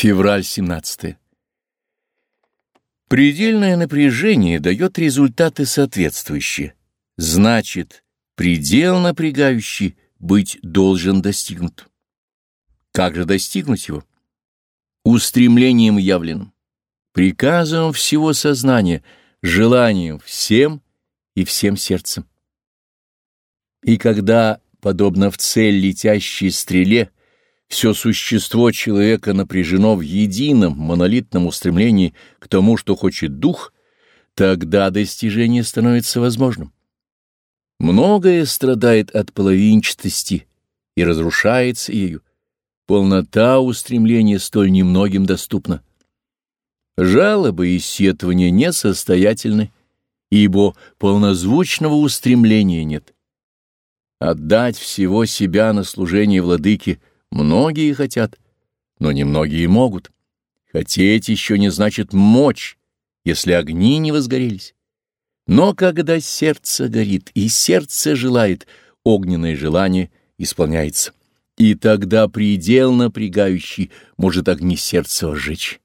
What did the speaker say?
Февраль 17. Предельное напряжение дает результаты соответствующие. Значит, предел напрягающий быть должен достигнут. Как же достигнуть его? Устремлением явленным, приказом всего сознания, желанием всем и всем сердцем. И когда, подобно в цель летящей стреле, все существо человека напряжено в едином монолитном устремлении к тому, что хочет дух, тогда достижение становится возможным. Многое страдает от половинчатости и разрушается ею. Полнота устремления столь немногим доступна. Жалобы и сетования несостоятельны, ибо полнозвучного устремления нет. Отдать всего себя на служение владыке многие хотят, но немногие могут. Хотеть еще не значит мочь, если огни не возгорелись. Но когда сердце горит и сердце желает, огненное желание исполняется и тогда предел напрягающий может огни сердца сжечь.